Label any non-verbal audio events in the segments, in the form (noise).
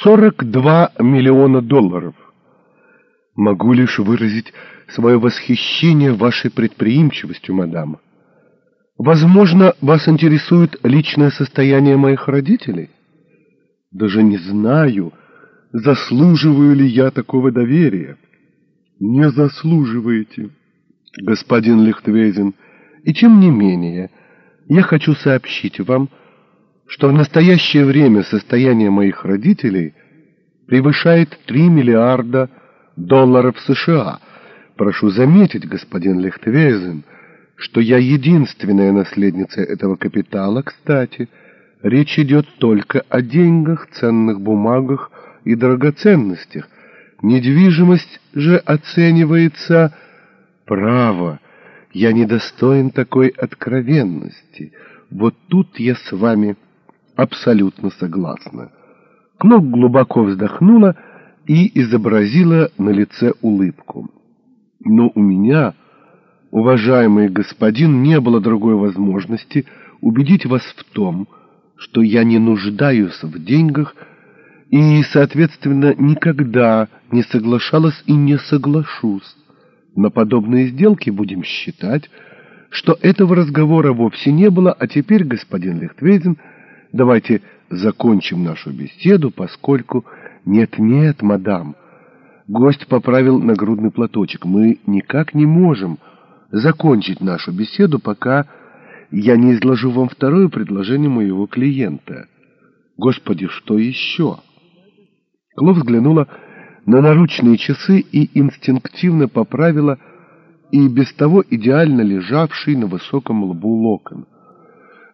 42 миллиона долларов. Могу лишь выразить свое восхищение вашей предприимчивостью, мадам. Возможно, вас интересует личное состояние моих родителей? Даже не знаю, заслуживаю ли я такого доверия. Не заслуживаете, господин Лихтвейзен, и тем не менее я хочу сообщить вам, что в настоящее время состояние моих родителей превышает 3 миллиарда долларов США. Прошу заметить, господин Лехтвейзен, что я единственная наследница этого капитала. Кстати, речь идет только о деньгах, ценных бумагах и драгоценностях. Недвижимость же оценивается право. Я недостоин такой откровенности. Вот тут я с вами абсолютно согласна. Кнок глубоко вздохнула и изобразила на лице улыбку. Но у меня, уважаемый господин, не было другой возможности убедить вас в том, что я не нуждаюсь в деньгах и, соответственно, никогда не соглашалась и не соглашусь. На подобные сделки будем считать, что этого разговора вовсе не было, а теперь, господин Лехтвейзен, Давайте закончим нашу беседу, поскольку... Нет-нет, мадам. Гость поправил нагрудный платочек. Мы никак не можем закончить нашу беседу, пока я не изложу вам второе предложение моего клиента. Господи, что еще? Кло взглянула на наручные часы и инстинктивно поправила и без того идеально лежавший на высоком лбу локон.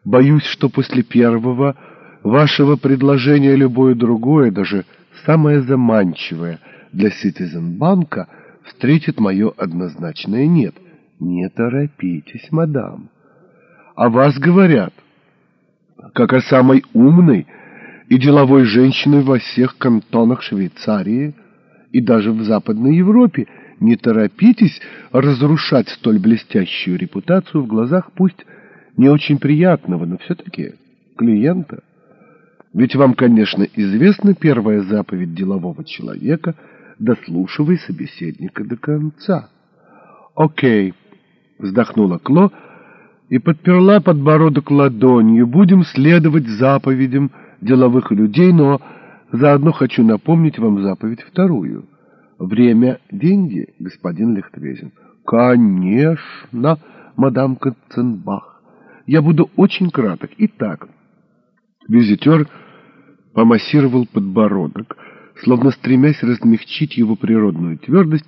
Боюсь, что после первого вашего предложения любое другое, даже самое заманчивое для Ситизенбанка, встретит мое однозначное «нет». Не торопитесь, мадам. О вас говорят, как о самой умной и деловой женщине во всех кантонах Швейцарии и даже в Западной Европе. Не торопитесь разрушать столь блестящую репутацию в глазах пусть не очень приятного, но все-таки клиента. Ведь вам, конечно, известна первая заповедь делового человека «дослушивай собеседника до конца». «Окей», — вздохнула Кло и подперла подбородок ладонью. «Будем следовать заповедям деловых людей, но заодно хочу напомнить вам заповедь вторую. Время — деньги, господин Лехтвезин». «Конечно, мадам Катценбах». Я буду очень краток. Итак, визитер помассировал подбородок, словно стремясь размягчить его природную твердость.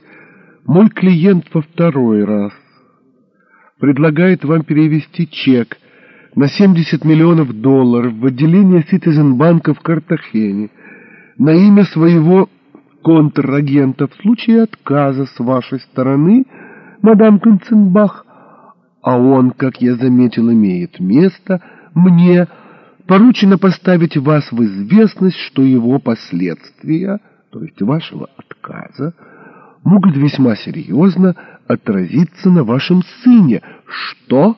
Мой клиент во второй раз предлагает вам перевести чек на 70 миллионов долларов в отделение Ситизенбанка в Картахене на имя своего контрагента в случае отказа с вашей стороны, мадам Конценбах, а он, как я заметил, имеет место, мне поручено поставить вас в известность, что его последствия, то есть вашего отказа, могут весьма серьезно отразиться на вашем сыне. Что?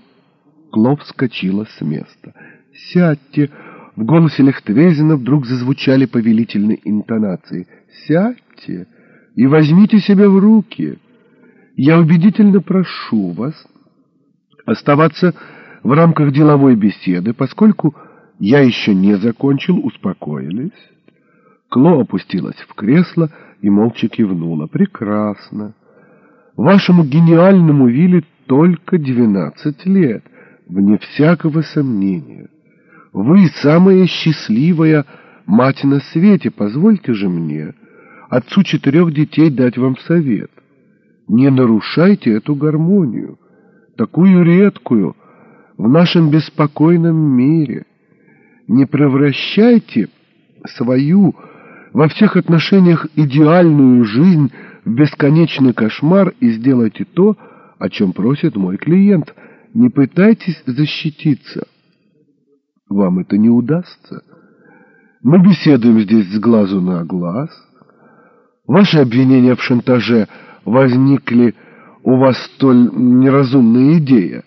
Клоп вскочила с места. Сядьте. В голосе Лехтвезина вдруг зазвучали повелительные интонации. Сядьте и возьмите себя в руки. Я убедительно прошу вас оставаться в рамках деловой беседы, поскольку я еще не закончил, успокоились. Кло опустилась в кресло и молча кивнула. «Прекрасно. Вашему гениальному Вилли только двенадцать лет, вне всякого сомнения. Вы самая счастливая мать на свете. Позвольте же мне, отцу четырех детей, дать вам совет. Не нарушайте эту гармонию такую редкую в нашем беспокойном мире. Не превращайте свою во всех отношениях идеальную жизнь в бесконечный кошмар и сделайте то, о чем просит мой клиент. Не пытайтесь защититься. Вам это не удастся. Мы беседуем здесь с глазу на глаз. Ваши обвинения в шантаже возникли у вас столь неразумная идея,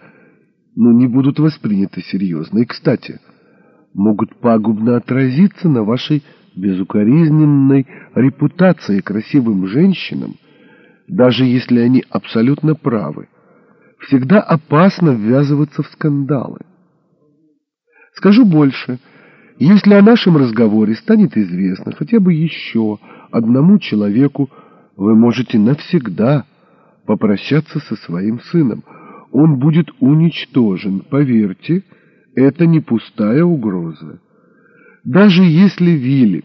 но не будут восприняты серьезно. И, кстати, могут пагубно отразиться на вашей безукоризненной репутацией красивым женщинам, даже если они абсолютно правы, всегда опасно ввязываться в скандалы. Скажу больше, если о нашем разговоре станет известно хотя бы еще одному человеку, вы можете навсегда попрощаться со своим сыном. Он будет уничтожен, поверьте, это не пустая угроза. Даже если Вилли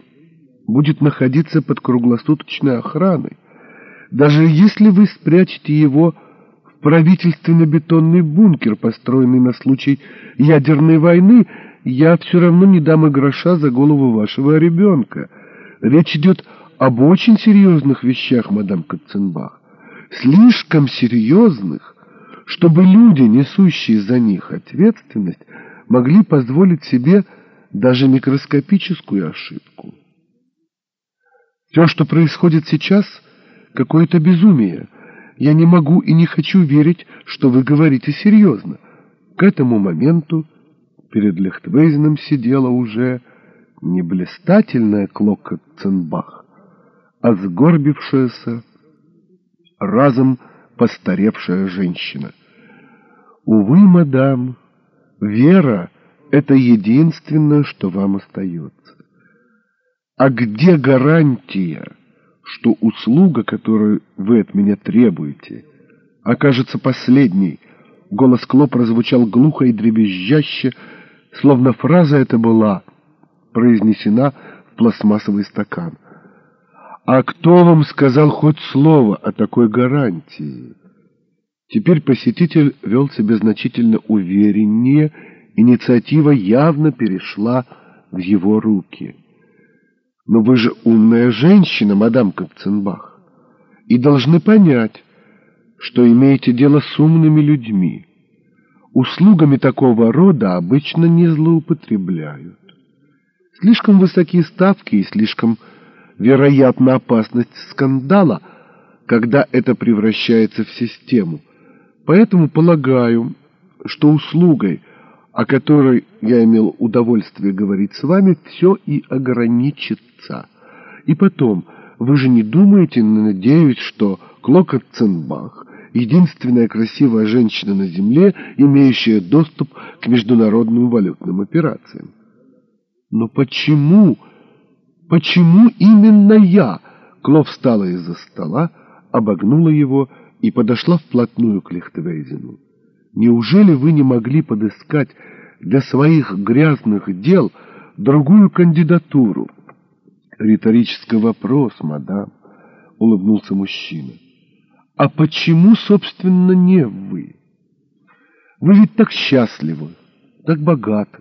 будет находиться под круглосуточной охраной, даже если вы спрячете его в правительственно-бетонный бункер, построенный на случай ядерной войны, я все равно не дам и гроша за голову вашего ребенка. Речь идет об очень серьезных вещах, мадам Катценбах. Слишком серьезных, чтобы люди, несущие за них ответственность, могли позволить себе даже микроскопическую ошибку. Все, что происходит сейчас, какое-то безумие. Я не могу и не хочу верить, что вы говорите серьезно. К этому моменту перед Лехтвейзеном сидела уже не блистательная Клока Ценбах, а сгорбившаяся, разом постаревшая женщина. Увы, мадам, вера — это единственное, что вам остается. А где гарантия, что услуга, которую вы от меня требуете, окажется последней? Голос Кло прозвучал глухо и дребезжаще, словно фраза эта была произнесена в пластмассовый стакан. «А кто вам сказал хоть слово о такой гарантии?» Теперь посетитель вел себя значительно увереннее, инициатива явно перешла в его руки. «Но вы же умная женщина, мадам Капценбах, и должны понять, что имеете дело с умными людьми» услугами такого рода обычно не злоупотребляют. Слишком высокие ставки и слишком вероятна опасность скандала, когда это превращается в систему. Поэтому полагаю, что услугой, о которой я имел удовольствие говорить с вами, все и ограничится. И потом, вы же не думаете, надеюсь, что Клокотценбах единственная красивая женщина на Земле, имеющая доступ к международным валютным операциям. Но почему? Почему именно я? Кло встала из-за стола, обогнула его и подошла вплотную к Лихтвейзену. Неужели вы не могли подыскать для своих грязных дел другую кандидатуру? Риторический вопрос, мадам, улыбнулся мужчина. А почему, собственно, не вы? Вы ведь так счастливы, так богаты,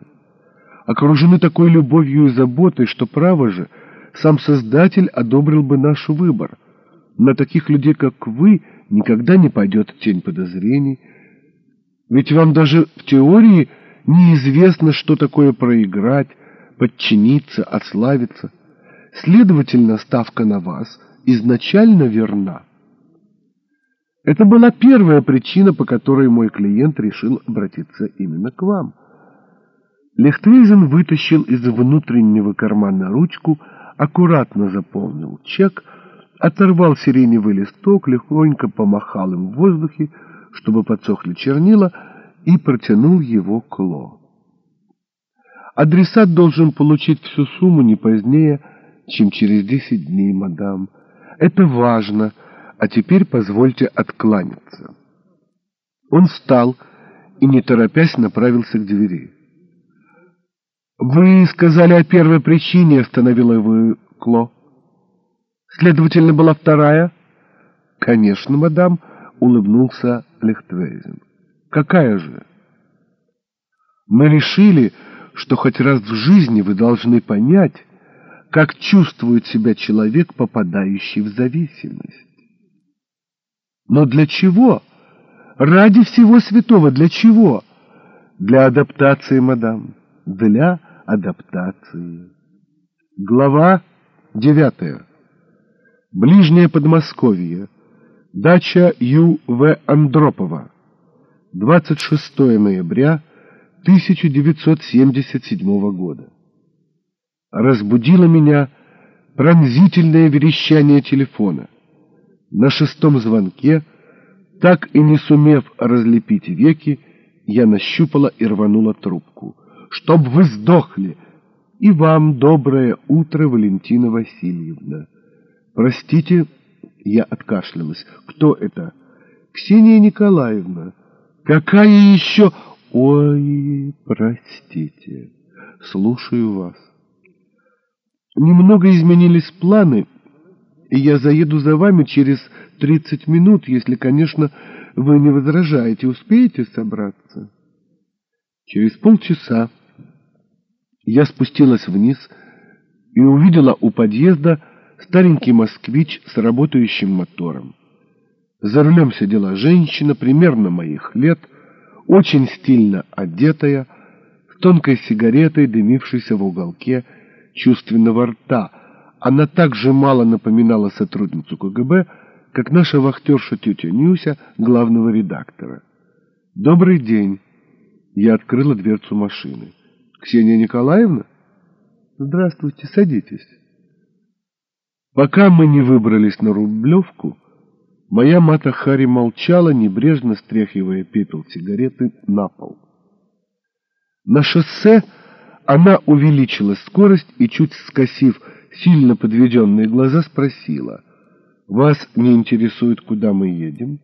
окружены такой любовью и заботой, что, право же, сам Создатель одобрил бы наш выбор. На таких людей, как вы, никогда не пойдет тень подозрений. Ведь вам даже в теории неизвестно, что такое проиграть, подчиниться, отславиться. Следовательно, ставка на вас изначально верна. Это была первая причина, по которой мой клиент решил обратиться именно к вам. Лехтвейзен вытащил из внутреннего кармана ручку, аккуратно заполнил чек, оторвал сиреневый листок, легонько помахал им в воздухе, чтобы подсохли чернила, и протянул его к Ло. Адресат должен получить всю сумму не позднее, чем через десять дней, мадам. Это важно — а теперь позвольте откланяться. Он встал и, не торопясь, направился к двери. «Вы сказали о первой причине», — остановила его Кло. «Следовательно, была вторая?» «Конечно, мадам», — улыбнулся Лехтвейзен. «Какая же?» «Мы решили, что хоть раз в жизни вы должны понять, как чувствует себя человек, попадающий в зависимость. Но для чего? Ради всего святого, для чего? Для адаптации, мадам, для адаптации. Глава девятая. Ближнее Подмосковье. Дача Ю.В. Андропова. 26 ноября 1977 года. Разбудила меня пронзительное верещание телефона. На шестом звонке, так и не сумев разлепить веки, я нащупала и рванула трубку. «Чтоб вы сдохли!» «И вам доброе утро, Валентина Васильевна!» «Простите, я откашлялась. Кто это?» «Ксения Николаевна». «Какая еще...» «Ой, простите. Слушаю вас». Немного изменились планы, и я заеду за вами через тридцать минут, если, конечно, вы не возражаете. Успеете собраться? Через полчаса я спустилась вниз и увидела у подъезда старенький москвич с работающим мотором. За рулем сидела женщина примерно моих лет, очень стильно одетая, с тонкой сигаретой, дымившейся в уголке чувственного рта. Она так же мало напоминала сотрудницу КГБ, как наша вахтерша тетя Нюся, главного редактора. «Добрый день!» Я открыла дверцу машины. «Ксения Николаевна?» «Здравствуйте, садитесь». Пока мы не выбрались на Рублевку, моя мата Хари молчала, небрежно стряхивая пепел сигареты на пол. На шоссе она увеличила скорость и, чуть скосив сильно подведенные глаза, спросила, «Вас не интересует, куда мы едем?»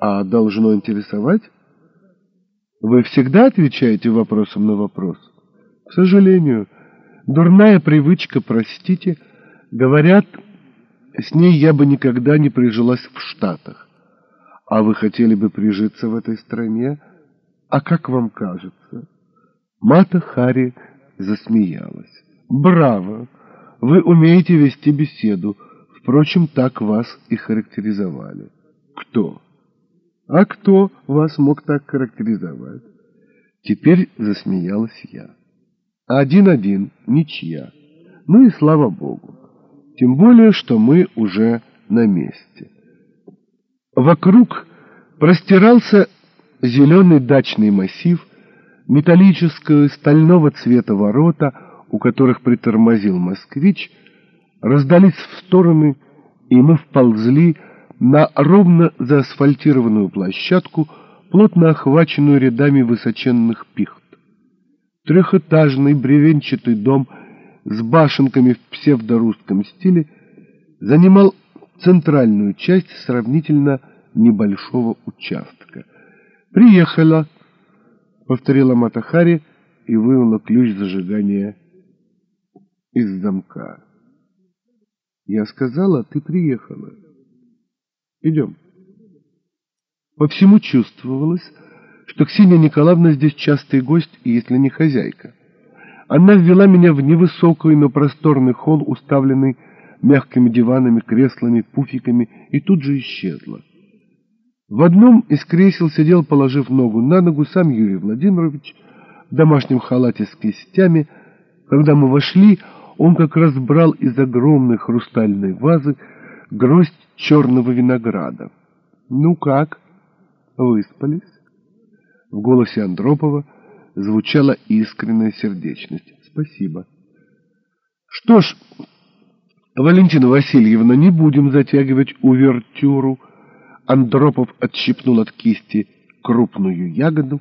«А должно интересовать?» «Вы всегда отвечаете вопросом на вопрос?» «К сожалению, дурная привычка, простите. Говорят, с ней я бы никогда не прижилась в Штатах. А вы хотели бы прижиться в этой стране? А как вам кажется?» Мата Хари засмеялась. «Браво! Вы умеете вести беседу. Впрочем, так вас и характеризовали». «Кто?» «А кто вас мог так характеризовать?» Теперь засмеялась я. «Один-один, ничья. Ну и слава Богу. Тем более, что мы уже на месте». Вокруг простирался зеленый дачный массив, металлического стального цвета ворота, у которых притормозил москвич, раздались в стороны, и мы вползли на ровно заасфальтированную площадку, плотно охваченную рядами высоченных пихт. Трехэтажный бревенчатый дом с башенками в псевдорусском стиле занимал центральную часть сравнительно небольшого участка. Приехала повторила Матахари и вынула ключ зажигания из замка. Я сказала, ты приехала. Идем. По всему чувствовалось, что Ксения Николаевна здесь частый гость, если не хозяйка. Она ввела меня в невысокий, но просторный холл, уставленный мягкими диванами, креслами, пуфиками, и тут же исчезла. В одном из кресел сидел, положив ногу на ногу, сам Юрий Владимирович в домашнем халате с кистями. Когда мы вошли, он как раз брал из огромной хрустальной вазы гроздь черного винограда. «Ну как? Выспались?» В голосе Андропова звучала искренняя сердечность. «Спасибо». «Что ж, Валентина Васильевна, не будем затягивать увертюру». Андропов отщипнул от кисти крупную ягоду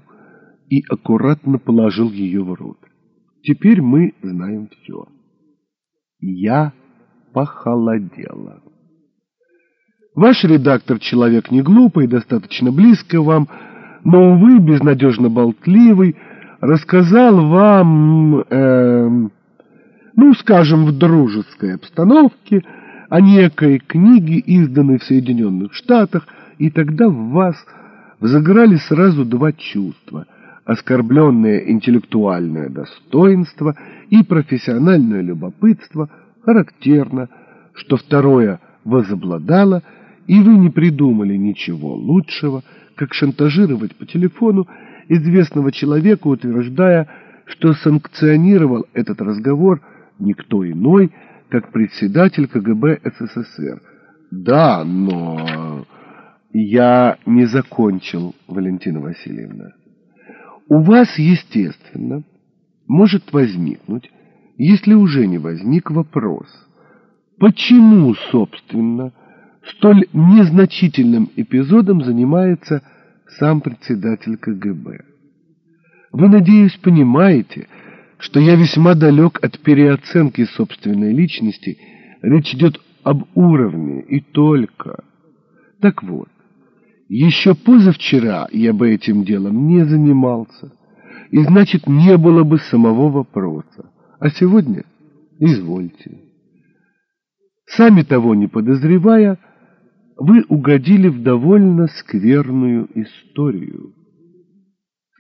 и аккуратно положил ее в рот. Теперь мы знаем все. Я похолодела. Ваш редактор человек не глупый, достаточно близко вам, но, увы, безнадежно болтливый, рассказал вам, э, ну, скажем, в дружеской обстановке, о некой книге, изданной в Соединенных Штатах, и тогда в вас взыграли сразу два чувства — оскорбленное интеллектуальное достоинство и профессиональное любопытство, характерно, что второе возобладало, и вы не придумали ничего лучшего, как шантажировать по телефону известного человека, утверждая, что санкционировал этот разговор никто иной, как председатель КГБ СССР. Да, но я не закончил, Валентина Васильевна. У вас, естественно, может возникнуть если уже не возник вопрос, почему, собственно, столь незначительным эпизодом занимается сам председатель КГБ? Вы, надеюсь, понимаете, что я весьма далек от переоценки собственной личности, речь идет об уровне и только. Так вот, еще позавчера я бы этим делом не занимался, и значит, не было бы самого вопроса. А сегодня извольте. Сами того не подозревая, вы угодили в довольно скверную историю.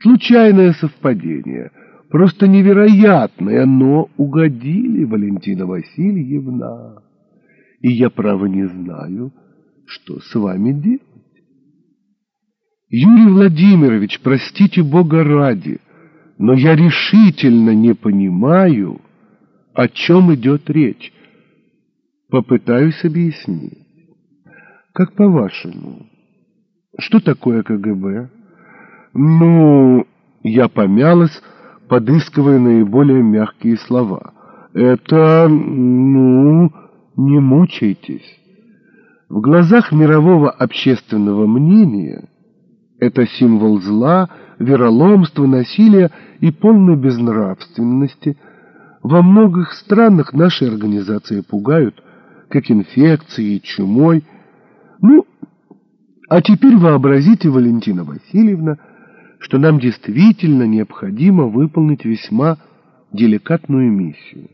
Случайное совпадение, просто невероятное, но угодили, Валентина Васильевна. И я, право, не знаю, что с вами делать. Юрий Владимирович, простите Бога ради, но я решительно не понимаю, о чем идет речь. Попытаюсь объяснить. Как по-вашему, что такое КГБ? Ну, я помялась, подыскивая наиболее мягкие слова. Это, ну, не мучайтесь. В глазах мирового общественного мнения это символ зла, вероломства, насилия и полной безнравственности. Во многих странах наши организации пугают, как инфекцией, чумой. Ну, а теперь вообразите, Валентина Васильевна, что нам действительно необходимо выполнить весьма деликатную миссию.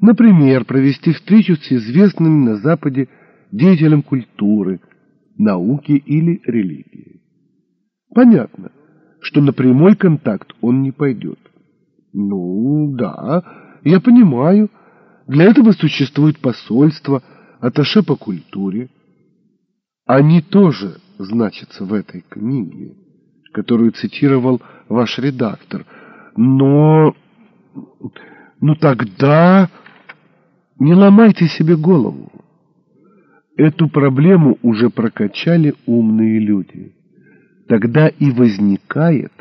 Например, провести встречу с известным на Западе деятелем культуры, науки или религии. Понятно, что на прямой контакт он не пойдет. Ну, да, я понимаю. Для этого существует посольство, аташе по культуре. Они тоже значатся в этой книге которую цитировал ваш редактор. Но... Ну тогда не ломайте себе голову. Эту проблему уже прокачали умные люди. Тогда и возникает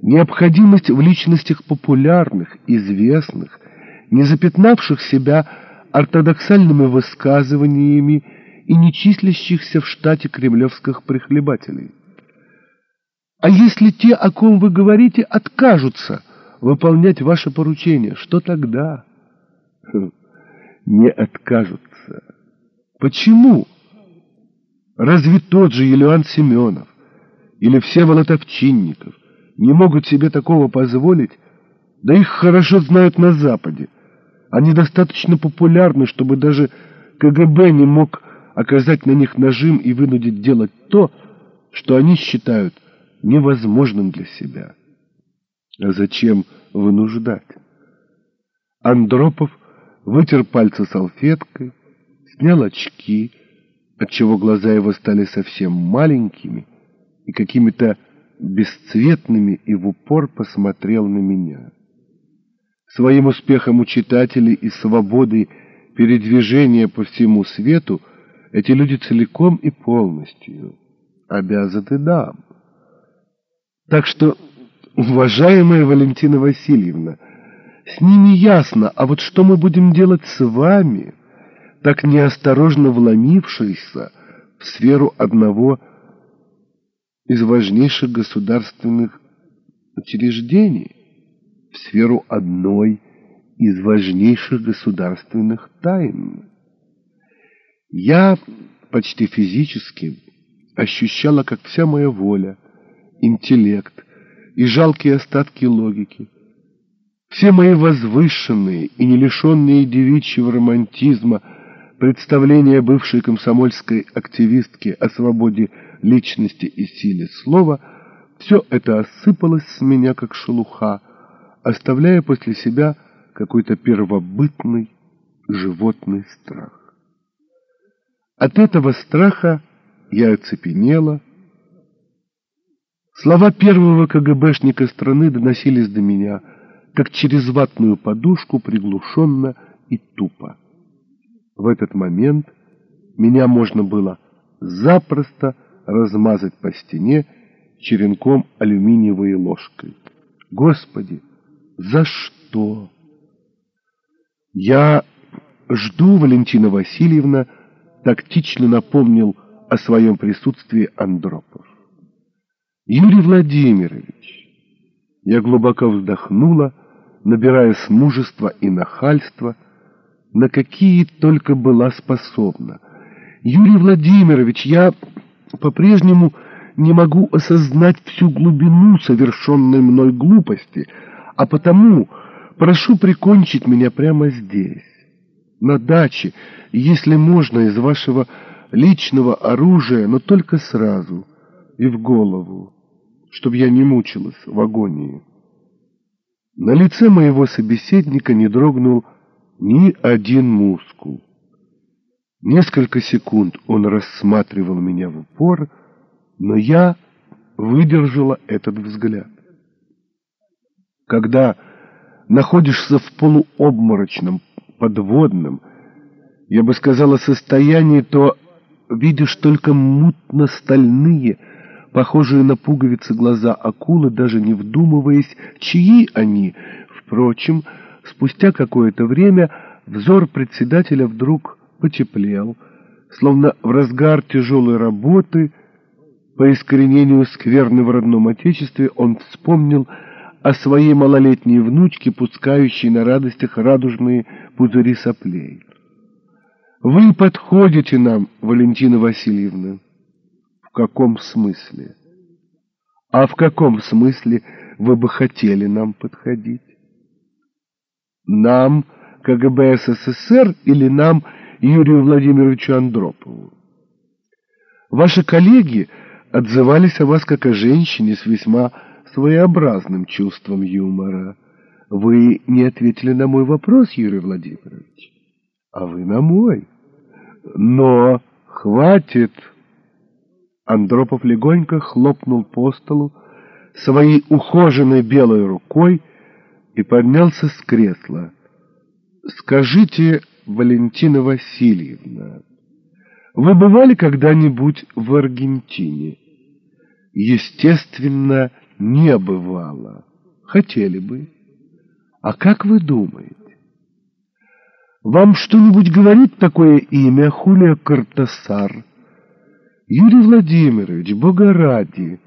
необходимость в личностях популярных, известных, не запятнавших себя ортодоксальными высказываниями и не числящихся в штате кремлевских прихлебателей. А если те, о ком вы говорите, откажутся выполнять ваше поручение, что тогда? (laughs) Не откажутся. Почему? Разве тот же Елеан Семенов или Всеволод Овчинников не могут себе такого позволить? Да их хорошо знают на Западе. Они достаточно популярны, чтобы даже КГБ не мог оказать на них нажим и вынудить делать то, что они считают – невозможным для себя. А зачем вынуждать? Андропов вытер пальцы салфеткой, снял очки, отчего глаза его стали совсем маленькими и какими-то бесцветными, и в упор посмотрел на меня. Своим успехом у читателей и свободой передвижения по всему свету эти люди целиком и полностью обязаны нам. Так что, уважаемая Валентина Васильевна, с ними ясно, а вот что мы будем делать с вами, так неосторожно вломившийся в сферу одного из важнейших государственных учреждений, в сферу одной из важнейших государственных тайн. Я почти физически ощущала, как вся моя воля — интеллект и жалкие остатки логики. Все мои возвышенные и не лишенные девичьего романтизма представления бывшей комсомольской активистки о свободе личности и силе слова, все это осыпалось с меня, как шелуха, оставляя после себя какой-то первобытный животный страх. От этого страха я оцепенела, Слова первого КГБшника страны доносились до меня, как через ватную подушку, приглушенно и тупо. В этот момент меня можно было запросто размазать по стене черенком алюминиевой ложкой. Господи, за что? Я жду, Валентина Васильевна, тактично напомнил о своем присутствии Андропов. Юрий Владимирович, я глубоко вздохнула, набираясь мужества и нахальства, на какие только была способна. Юрий Владимирович, я по-прежнему не могу осознать всю глубину совершенной мной глупости, а потому прошу прикончить меня прямо здесь, на даче, если можно, из вашего личного оружия, но только сразу и в голову, чтобы я не мучилась в агонии. На лице моего собеседника не дрогнул ни один мускул. Несколько секунд он рассматривал меня в упор, но я выдержала этот взгляд. Когда находишься в полуобморочном, подводном, я бы сказала, состоянии, то видишь только мутно-стальные, похожие на пуговицы глаза акулы, даже не вдумываясь, чьи они. Впрочем, спустя какое-то время взор председателя вдруг потеплел, словно в разгар тяжелой работы по искоренению скверны в родном отечестве он вспомнил о своей малолетней внучке, пускающей на радостях радужные пузыри соплей. «Вы подходите нам, Валентина Васильевна». В каком смысле? А в каком смысле вы бы хотели нам подходить? Нам, КГБ СССР, или нам, Юрию Владимировичу Андропову? Ваши коллеги отзывались о вас как о женщине с весьма своеобразным чувством юмора. Вы не ответили на мой вопрос, Юрий Владимирович, а вы на мой. Но хватит... Андропов легонько хлопнул по столу своей ухоженной белой рукой и поднялся с кресла. «Скажите, Валентина Васильевна, вы бывали когда-нибудь в Аргентине?» «Естественно, не бывало. Хотели бы. А как вы думаете? Вам что-нибудь говорит такое имя Хулия Картасар?» Юрий Владимирович, бога ради,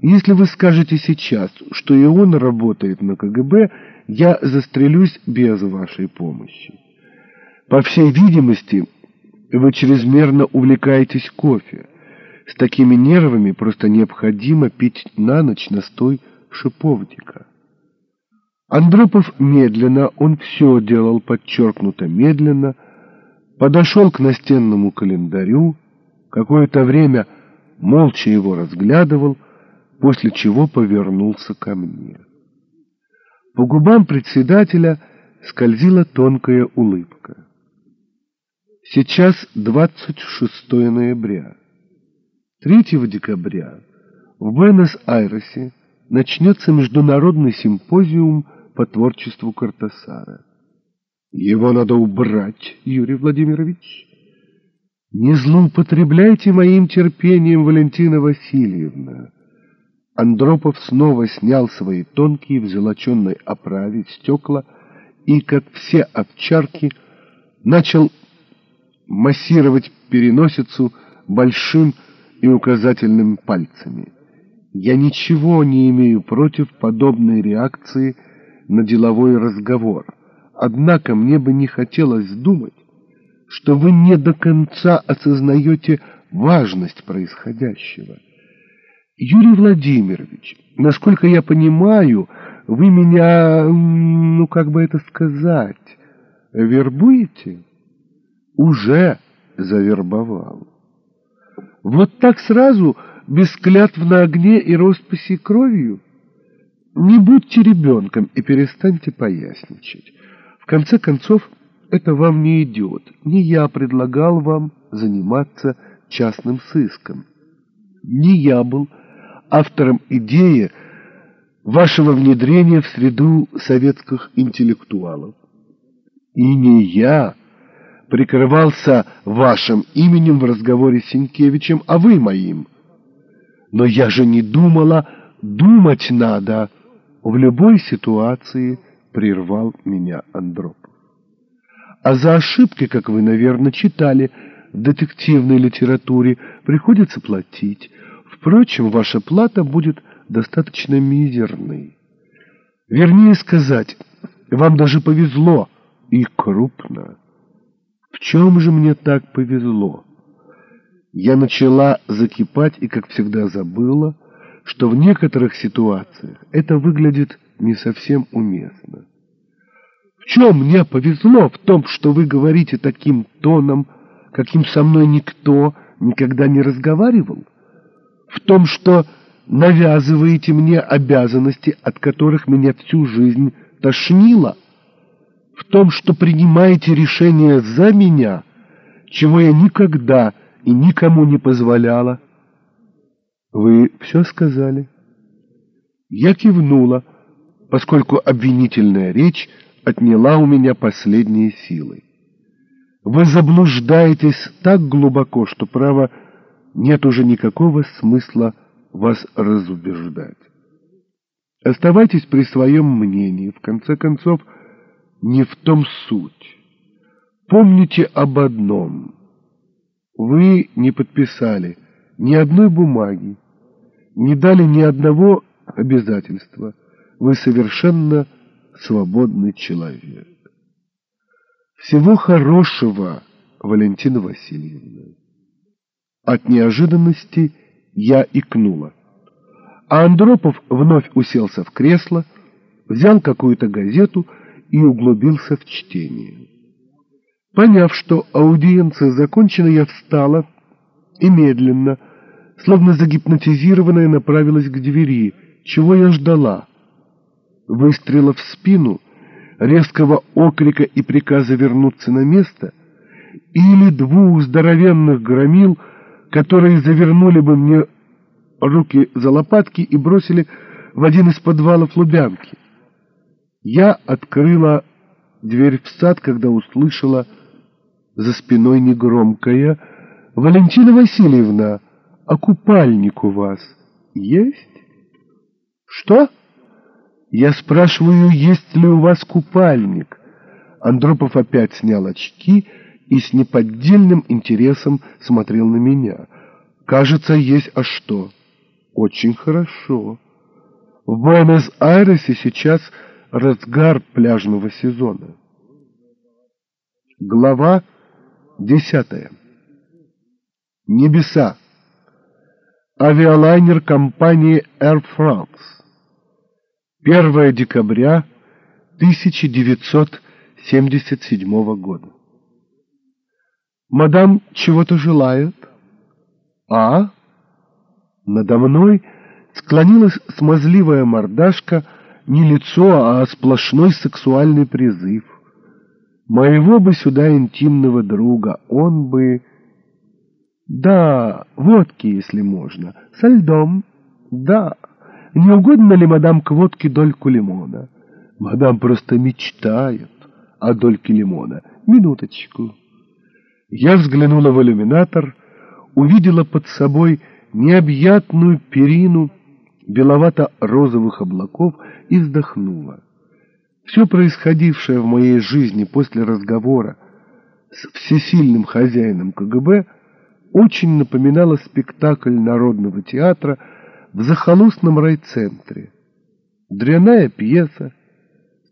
если вы скажете сейчас, что и он работает на КГБ, я застрелюсь без вашей помощи. По всей видимости, вы чрезмерно увлекаетесь кофе. С такими нервами просто необходимо пить на ночь настой шиповника. Андропов медленно, он все делал подчеркнуто медленно, подошел к настенному календарю, какое-то время молча его разглядывал, после чего повернулся ко мне. По губам председателя скользила тонкая улыбка. Сейчас 26 ноября. 3 декабря в Буэнос-Айресе начнется международный симпозиум по творчеству Картасара. Его надо убрать, Юрий Владимирович. Не злоупотребляйте моим терпением, Валентина Васильевна. Андропов снова снял свои тонкие в золоченной оправе стекла и, как все овчарки, начал массировать переносицу большим и указательным пальцами. Я ничего не имею против подобной реакции на деловой разговор. Однако мне бы не хотелось думать, что вы не до конца осознаете важность происходящего. Юрий Владимирович, насколько я понимаю, вы меня, ну как бы это сказать, вербуете? Уже завербовал. Вот так сразу, без клятв на огне и росписи кровью? Не будьте ребенком и перестаньте поясничать. В конце концов, это вам не идет. Не я предлагал вам заниматься частным сыском. Не я был автором идеи вашего внедрения в среду советских интеллектуалов. И не я прикрывался вашим именем в разговоре с Сенкевичем, а вы моим. Но я же не думала, думать надо. В любой ситуации прервал меня Андроп. А за ошибки, как вы, наверное, читали в детективной литературе, приходится платить. Впрочем, ваша плата будет достаточно мизерной. Вернее сказать, вам даже повезло, и крупно. В чем же мне так повезло? Я начала закипать и, как всегда, забыла, что в некоторых ситуациях это выглядит не совсем уместно. В чем мне повезло? В том, что вы говорите таким тоном, каким со мной никто никогда не разговаривал? В том, что навязываете мне обязанности, от которых меня всю жизнь тошнило? В том, что принимаете решения за меня, чего я никогда и никому не позволяла? Вы все сказали? Я кивнула, поскольку обвинительная речь отняла у меня последние силы. Вы заблуждаетесь так глубоко, что, право, нет уже никакого смысла вас разубеждать. Оставайтесь при своем мнении, в конце концов, не в том суть. Помните об одном. Вы не подписали ни одной бумаги, не дали ни одного обязательства. Вы совершенно свободный человек. Всего хорошего, Валентина Васильевна. От неожиданности я икнула. А Андропов вновь уселся в кресло, взял какую-то газету и углубился в чтение. Поняв, что аудиенция закончена, я встала и медленно, словно загипнотизированная, направилась к двери. Чего я ждала? Выстрела в спину, резкого окрика и приказа вернуться на место, или двух здоровенных громил, которые завернули бы мне руки за лопатки и бросили в один из подвалов Лубянки. Я открыла дверь в сад, когда услышала за спиной негромкое «Валентина Васильевна, а купальник у вас есть?» «Что?» «Я спрашиваю, есть ли у вас купальник?» Андропов опять снял очки и с неподдельным интересом смотрел на меня. «Кажется, есть, а что?» «Очень хорошо. В Буэнос-Айресе сейчас разгар пляжного сезона». Глава десятая. Небеса. Авиалайнер компании Air France. 1 декабря 1977 года. Мадам чего-то желает? А? Надо мной склонилась смазливая мордашка, не лицо, а сплошной сексуальный призыв. Моего бы сюда интимного друга, он бы... Да, водки, если можно, со льдом, да. Не угодно ли мадам к водке дольку лимона? Мадам просто мечтает о дольке лимона. Минуточку. Я взглянула в иллюминатор, увидела под собой необъятную перину беловато-розовых облаков и вздохнула. Все происходившее в моей жизни после разговора с всесильным хозяином КГБ очень напоминало спектакль Народного театра в захолустном райцентре. Дряная пьеса,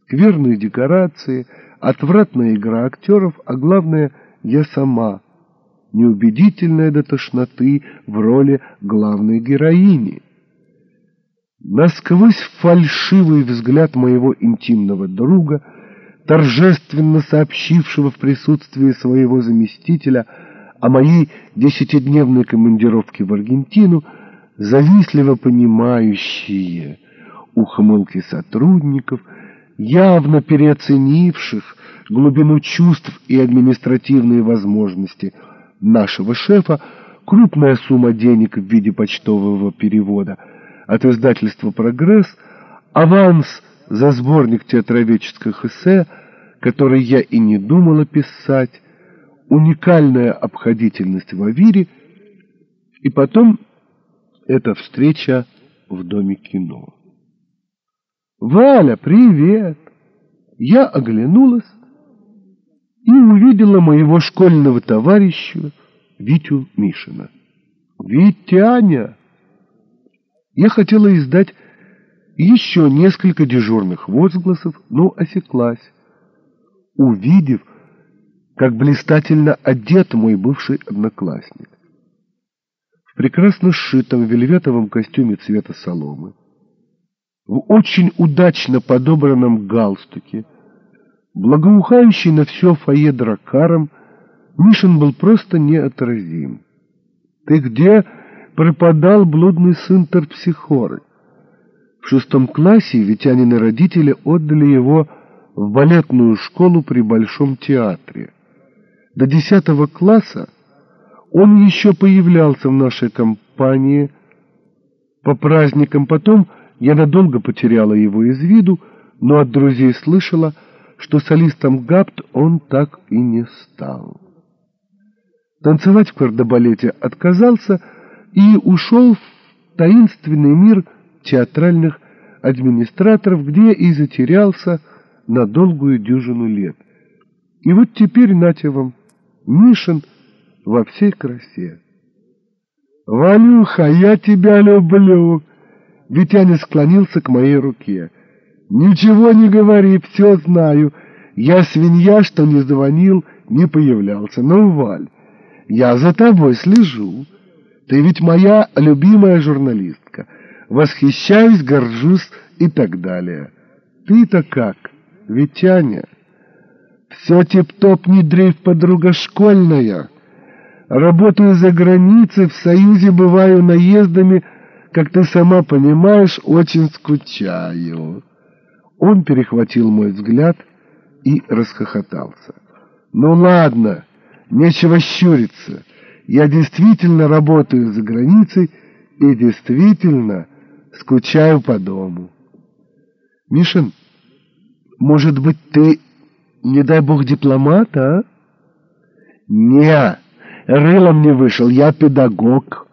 скверные декорации, отвратная игра актеров, а главное, я сама, неубедительная до тошноты в роли главной героини. Насквозь фальшивый взгляд моего интимного друга, торжественно сообщившего в присутствии своего заместителя о моей десятидневной командировке в Аргентину, завистливо понимающие ухмылки сотрудников, явно переоценивших глубину чувств и административные возможности нашего шефа, крупная сумма денег в виде почтового перевода — от издательства «Прогресс» аванс за сборник театроведческих эссе, который я и не думала писать, уникальная обходительность в Авире, и потом эта встреча в Доме кино. «Валя, привет!» Я оглянулась и увидела моего школьного товарища Витю Мишина. «Витяня!» Я хотела издать еще несколько дежурных возгласов, но осеклась, увидев, как блистательно одет мой бывший одноклассник. В прекрасно сшитом вельветовом костюме цвета соломы, в очень удачно подобранном галстуке, благоухающий на все фойе дракаром, Мишин был просто неотразим. «Ты где пропадал блудный сын терпсихоры?» В шестом классе Витянины родители отдали его в балетную школу при Большом театре. До десятого класса он еще появлялся в нашей компании по праздникам. Потом я надолго потеряла его из виду, но от друзей слышала, что солистом ГАПТ он так и не стал. Танцевать в кардебалете отказался и ушел в таинственный мир театральных администраторов, где и затерялся на долгую дюжину лет. И вот теперь, нате вам, Мишин во всей красе. «Валюха, я тебя люблю!» Витяня склонился к моей руке. «Ничего не говори, все знаю. Я свинья, что не звонил, не появлялся. Ну, Валь, я за тобой слежу. Ты ведь моя любимая журналистка. Восхищаюсь, горжусь и так далее. Ты-то как, Витяня?» «Все тип-топ, не дрейф, подруга школьная. Работаю за границей, в Союзе бываю наездами, как ты сама понимаешь, очень скучаю». Он перехватил мой взгляд и расхохотался. «Ну ладно, нечего щуриться. Я действительно работаю за границей и действительно скучаю по дому». «Мишин, может быть, ты не дай бог дипломат, а? Не, рылом не вышел, я педагог.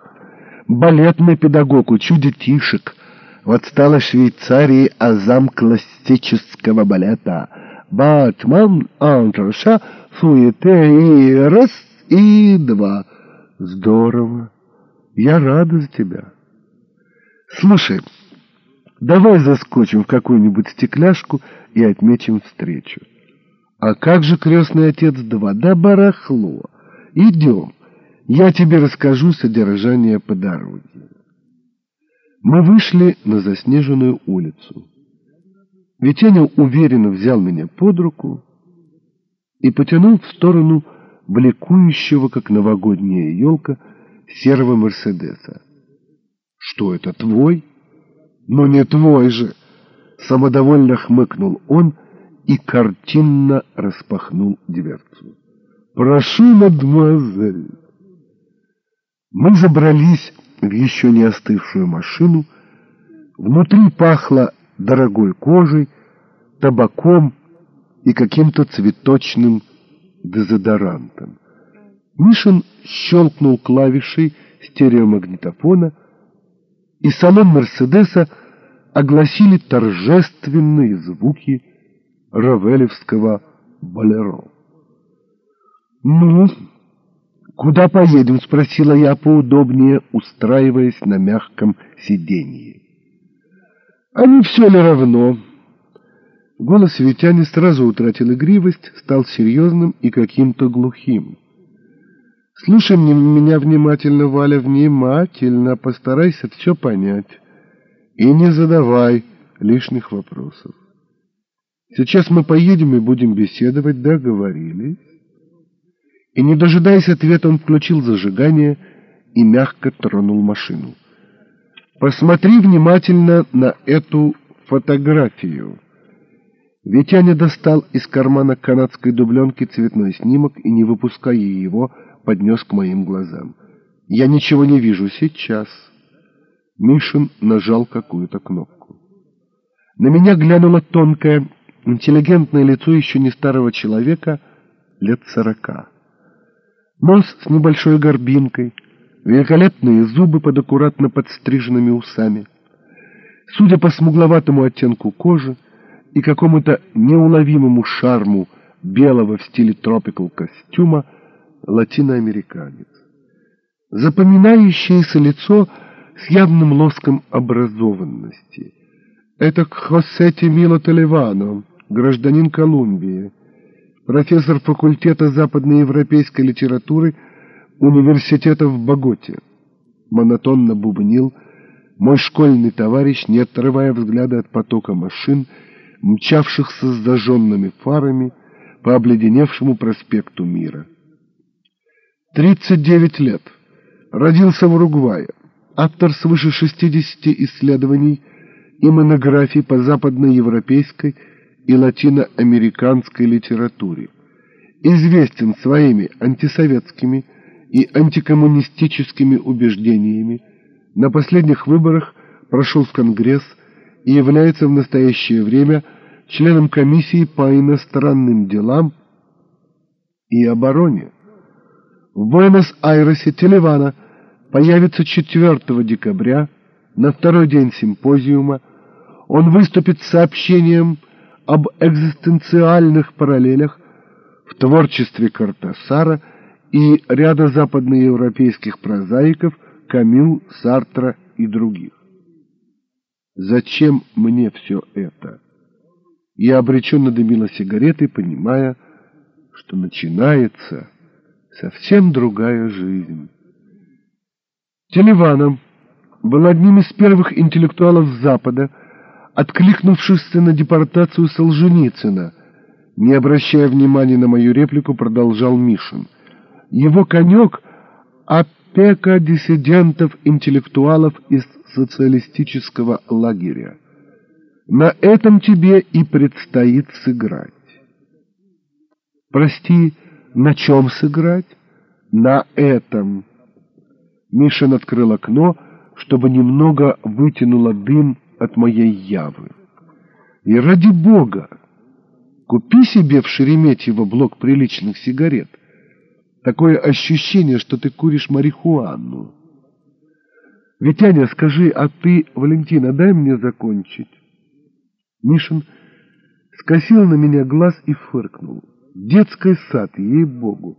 Балетный педагог, учу детишек. В отсталой Швейцарии азам классического балета. Батман, антроша, суете и раз, и два. Здорово. Я рада за тебя. Слушай, давай заскочим в какую-нибудь стекляшку и отметим встречу. А как же крестный отец два? Да барахло. Идем, я тебе расскажу содержание по дороге. Мы вышли на заснеженную улицу. Витяня уверенно взял меня под руку и потянул в сторону бликующего, как новогодняя елка, серого Мерседеса. «Что это, твой?» «Но не твой же!» Самодовольно хмыкнул он и картинно распахнул дверцу. «Прошу, мадемуазель!» Мы забрались в еще не остывшую машину. Внутри пахло дорогой кожей, табаком и каким-то цветочным дезодорантом. Мишин щелкнул клавишей стереомагнитофона, и салон Мерседеса огласили торжественные звуки равелевского болеро. «Ну, куда поедем?» — спросила я поудобнее, устраиваясь на мягком сиденье. «А не все ли равно?» Голос Витяни сразу утратил игривость, стал серьезным и каким-то глухим. «Слушай меня внимательно, Валя, внимательно, постарайся все понять и не задавай лишних вопросов. Сейчас мы поедем и будем беседовать, договорились?» И, не дожидаясь ответа, он включил зажигание и мягко тронул машину. «Посмотри внимательно на эту фотографию». Витяня достал из кармана канадской дубленки цветной снимок и, не выпуская его, поднес к моим глазам. «Я ничего не вижу сейчас». Мишин нажал какую-то кнопку. На меня глянуло тонкое, интеллигентное лицо еще не старого человека лет сорока. Нос с небольшой горбинкой, великолепные зубы под аккуратно подстриженными усами. Судя по смугловатому оттенку кожи и какому-то неуловимому шарму белого в стиле тропикал костюма латиноамериканец. Запоминающееся лицо с явным лоском образованности. Это Хосе Тимило Телевано, гражданин Колумбии, профессор факультета западноевропейской литературы университета в Боготе. Монотонно бубнил мой школьный товарищ, не отрывая взгляда от потока машин, мчавшихся с зажженными фарами по обледеневшему проспекту Мира. 39 лет. Родился в Уругвае. Автор свыше 60 исследований и монографий по западноевропейской и латиноамериканской литературе. Известен своими антисоветскими и антикоммунистическими убеждениями, на последних выборах прошел в Конгресс и является в настоящее время членом комиссии по иностранным делам и обороне. В Буэнос-Айресе Телевана появится 4 декабря на второй день симпозиума. Он выступит с сообщением об экзистенциальных параллелях в творчестве Картасара и ряда западноевропейских прозаиков Камю, Сартра и других. Зачем мне все это? Я обреченно дымила сигареты, понимая, что начинается совсем другая жизнь. Телеваном был одним из первых интеллектуалов Запада, откликнувшихся на депортацию Солженицына. Не обращая внимания на мою реплику, продолжал Мишин. Его конек — опека диссидентов-интеллектуалов из социалистического лагеря. На этом тебе и предстоит сыграть. Прости, на чем сыграть? На этом. Мишин открыл окно, чтобы немного вытянуло дым от моей явы. И ради бога, купи себе в Шереметьево блок приличных сигарет. Такое ощущение, что ты куришь марихуану. Витяня, скажи, а ты, Валентина, дай мне закончить. Мишин скосил на меня глаз и фыркнул. Детский сад, ей-богу.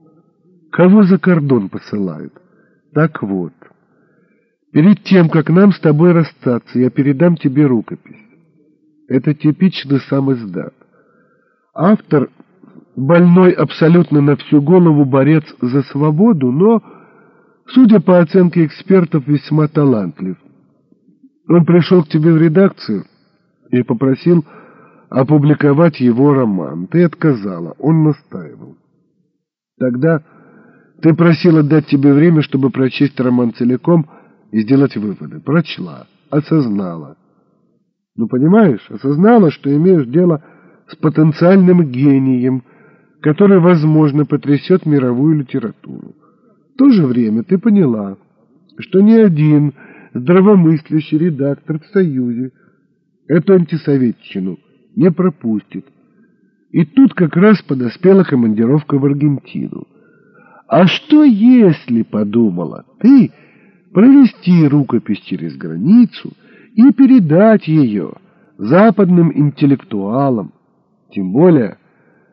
Кого за кордон посылают? Так вот, перед тем, как нам с тобой расстаться, я передам тебе рукопись. Это типичный сам издат. Автор — больной абсолютно на всю голову борец за свободу, но, судя по оценке экспертов, весьма талантлив. Он пришел к тебе в редакцию и попросил опубликовать его роман. Ты отказала, он настаивал. Тогда ты просила дать тебе время, чтобы прочесть роман целиком и сделать выводы. Прочла, осознала. Ну, понимаешь, осознала, что имеешь дело с потенциальным гением, который, возможно, потрясет мировую литературу. В то же время ты поняла, что ни один здравомыслящий редактор в Союзе эту антисоветчину не пропустит. И тут как раз подоспела командировка в Аргентину. А что если, подумала ты, провести рукопись через границу и передать ее западным интеллектуалам, тем более,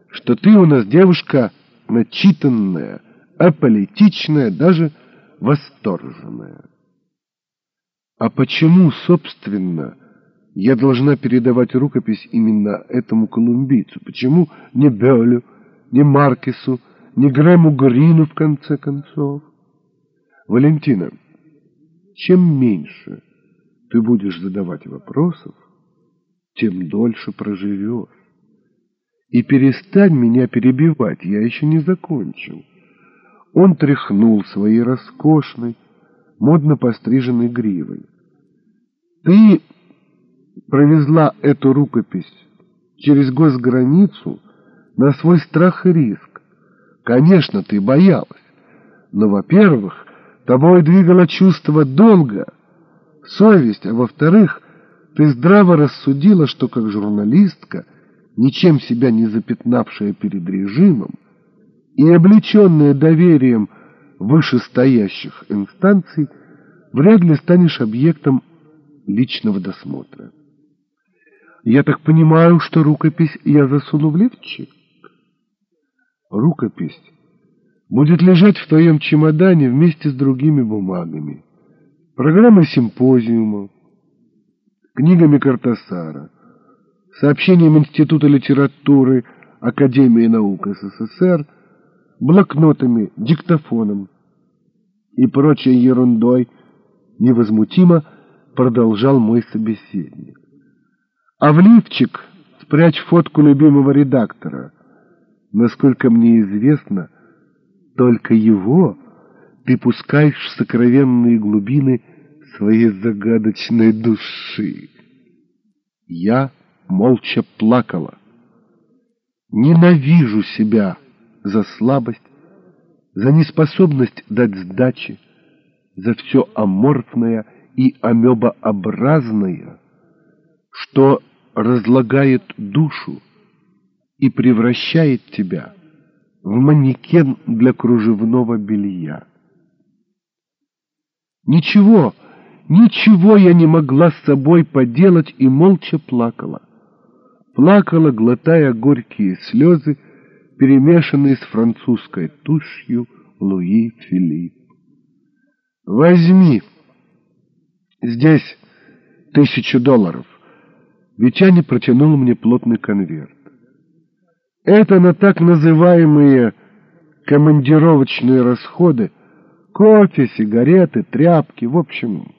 что ты у нас девушка начитанная, аполитичная, даже восторженная. А почему, собственно, я должна передавать рукопись именно этому колумбийцу? Почему не Бёлю, не Маркесу, не Грэму Грину, в конце концов. Валентина, чем меньше ты будешь задавать вопросов, тем дольше проживешь. И перестань меня перебивать, я еще не закончил. Он тряхнул своей роскошной, модно постриженной гривой. Ты провезла эту рукопись через госграницу на свой страх и риск. Конечно, ты боялась. Но, во-первых, тобой двигало чувство долга, совесть, а во-вторых, ты здраво рассудила, что как журналистка, ничем себя не запятнавшая перед режимом и облеченная доверием вышестоящих инстанций, вряд ли станешь объектом личного досмотра. Я так понимаю, что рукопись я засуну в лифчик? рукопись будет лежать в твоем чемодане вместе с другими бумагами, программой симпозиума, книгами Картасара, сообщением Института литературы Академии наук СССР, блокнотами, диктофоном и прочей ерундой, невозмутимо продолжал мой собеседник. А в лифчик спрячь фотку любимого редактора. Насколько мне известно, только его ты пускаешь в сокровенные глубины своей загадочной души. Я молча плакала. Ненавижу себя за слабость, за неспособность дать сдачи, за все аморфное и амебообразное, что разлагает душу и превращает тебя в манекен для кружевного белья. Ничего, ничего я не могла с собой поделать и молча плакала. Плакала, глотая горькие слезы, перемешанные с французской тушью Луи Филипп. Возьми. Здесь тысячу долларов. Витяне протянул мне плотный конверт. Это на так называемые командировочные расходы. Кофе, сигареты, тряпки, в общем,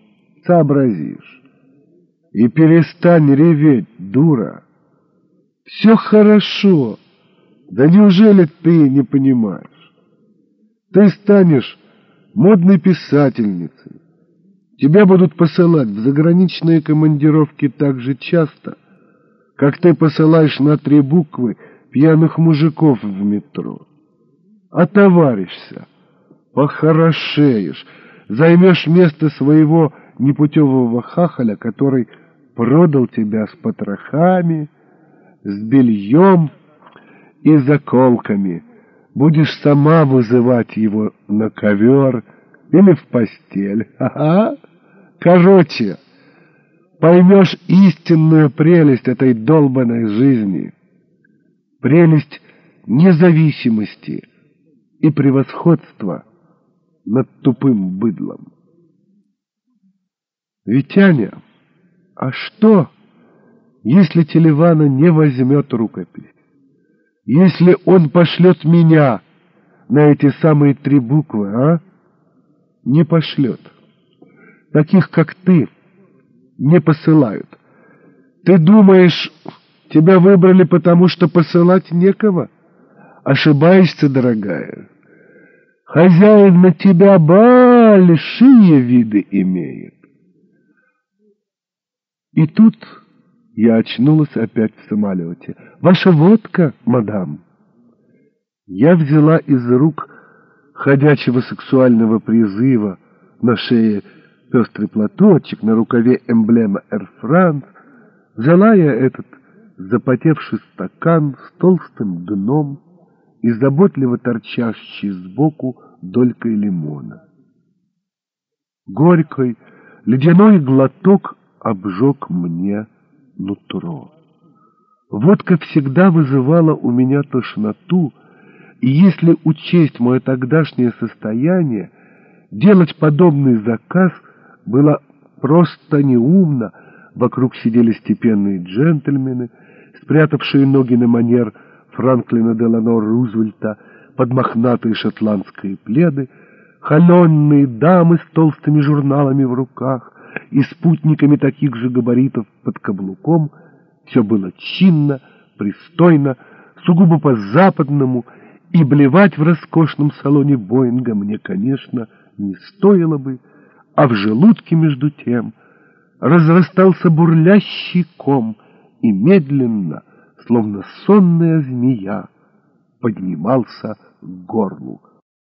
сообразишь. И перестань реветь, дура. Все хорошо. Да неужели ты не понимаешь? Ты станешь модной писательницей. Тебя будут посылать в заграничные командировки так же часто, как ты посылаешь на три буквы пьяных мужиков в метро. Отоваришься, похорошеешь, займешь место своего непутевого хахаля, который продал тебя с потрохами, с бельем и заколками. Будешь сама вызывать его на ковер или в постель. Ага. Короче, поймешь истинную прелесть этой долбанной жизни — прелесть независимости и превосходства над тупым быдлом. Витяня, а что, если Телевана не возьмет рукопись? Если он пошлет меня на эти самые три буквы, а? Не пошлет. Таких, как ты, не посылают. Ты думаешь, Тебя выбрали потому, что посылать некого? Ошибаешься, дорогая. Хозяин на тебя большие виды имеет. И тут я очнулась опять в самолете. «Ваша водка, мадам!» Я взяла из рук ходячего сексуального призыва на шее пестрый платочек, на рукаве эмблема «Эр Франс». Взяла я этот запотевший стакан с толстым дном и заботливо торчащий сбоку долькой лимона. Горькой ледяной глоток обжег мне нутро. Водка всегда вызывала у меня тошноту, и если учесть мое тогдашнее состояние, делать подобный заказ было просто неумно. Вокруг сидели степенные джентльмены — спрятавшие ноги на манер Франклина Делано Рузвельта под мохнатые шотландские пледы, холеные дамы с толстыми журналами в руках и спутниками таких же габаритов под каблуком, все было чинно, пристойно, сугубо по-западному, и блевать в роскошном салоне Боинга мне, конечно, не стоило бы, а в желудке, между тем, разрастался бурлящий ком — и медленно, словно сонная змея, поднимался к горлу.